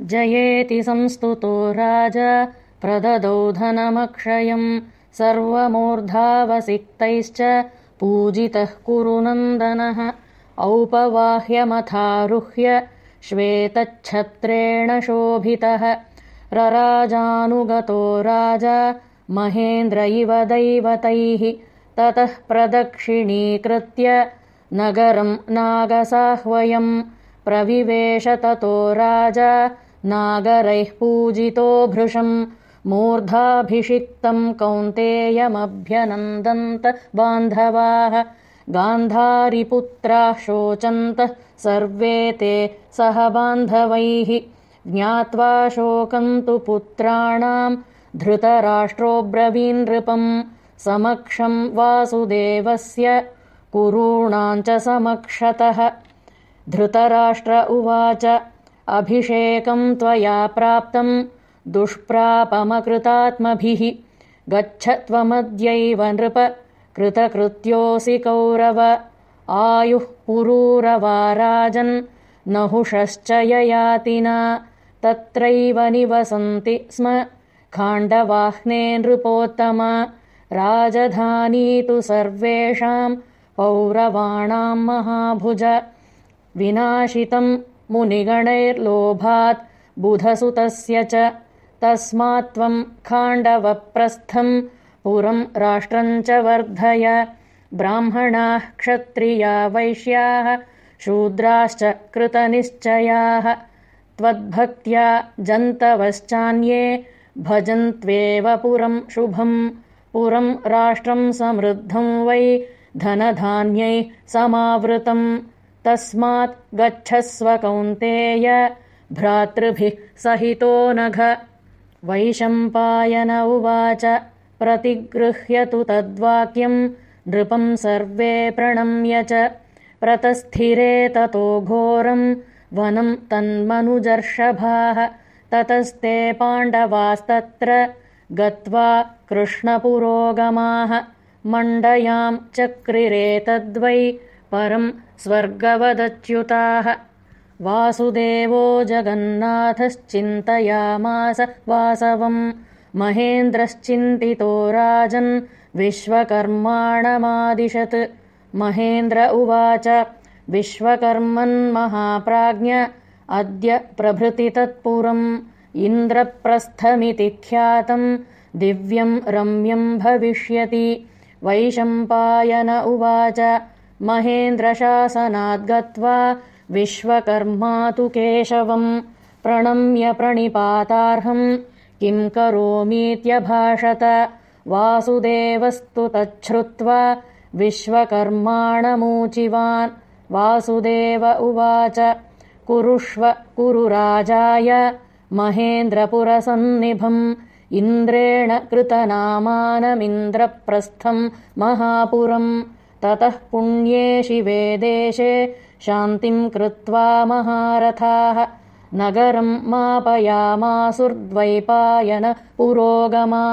जयेति संस्तुतो राजा प्रददौ धनमक्षयम् सर्वमूर्धावसिक्तैश्च पूजितः कुरुनन्दनः औपवाह्यमथारुह्य श्वेतच्छत्रेण शोभितः। रराजानुगतो राजा महेन्द्र इव दैवतैः। ततः प्रदक्षिणीकृत्य नगरम् नागसाह्वयम् प्रविवेश ततो राजा नागरैः पूजितो भृशम् मूर्धाभिषिक्तम् कौन्तेयमभ्यनन्दन्त बान्धवाः गान्धारिपुत्राः शोचन्तः सर्वे ते सह बान्धवैः ज्ञात्वा शोकम् तु पुत्राणाम् धृतराष्ट्रोऽब्रवीन्नृपम् समक्षम् वासुदेवस्य कुरूणाम् च समक्षतः धृतराष्ट्र उवाच अभिषेकम् त्वया प्राप्तम् दुष्प्रापमकृतात्मभिः गच्छ त्वमद्यैव नृप कृतकृत्योऽसि कौरव। आयुः पुरूरवा राजन् नहुषश्च ययातिना तत्रैव निवसन्ति स्म खाण्डवाह्ने नृपोत्तम राजधानी तु सर्वेषाम् पौरवाणाम् महाभुज। विनाशितम् मुनिगणैर्लोभात् बुधसुतस्य च तस्मात्त्वम् खाण्डवप्रस्थम् पुरम् राष्ट्रम् च वर्धय। ब्राह्मणाः क्षत्रिया वैश्याः शूद्राश्च कृतनिश्चयाः। त्वद्भक्त्या जन्तवश्चान्ये भजन्त्वेव पुरम् शुभम् पुरम् राष्ट्रम् समृद्धम् वै धनधान्यैः समावृतम् तस्मात् गच्छस्व कौन्तेय भ्रातृभिः सहितो नघ। वैशम्पायन उवाच प्रतिगृह्यतु तद्वाक्यम् नृपम् सर्वे प्रणम्य च। प्रतस्थिरे ततो घोरम् वनम् तन्मनुजर्षभाः। ततस्ते पाण्डवास्तत्र गत्वा कृष्णपुरोगमाः। मण्डयाम् चक्रिरे तद्वै परम् स्वर्गवदच्युताः। वासुदेवो जगन्नाथश्चिन्तयामास वासवम्। महेन्द्रश्चिन्तितो राजन् विश्वकर्माणमादिशत्। महेन्द्र उवाच विश्वकर्मन्महाप्राज्ञ अद्य प्रभृति तत्पुरम् इन्द्रप्रस्थमिति ख्यातम् दिव्यम् रम्यम् भविष्यति। वैशम्पायन उवाच महेन्द्रशासनाद्गत्वा विश्वकर्मा तु केशवम् प्रणम्य प्रणिपातार्हम् किम् करोमीत्यभाषत वासुदेवस्तु तच्छ्रुत्वा विश्वकर्माणमूचिवान्। वासुदेव उवाच कुरुष्व कुरु राजाय महेन्द्रपुरसन्निभम् इन्द्रेण कृतनामानमिन्द्रप्रस्थम् महापुरम् ततः पुण्ये शिवे देशे शान्तिम् कृत्वा महारथाः। नगरम् मापयामासुर्द्वैपायन पुरोगमाः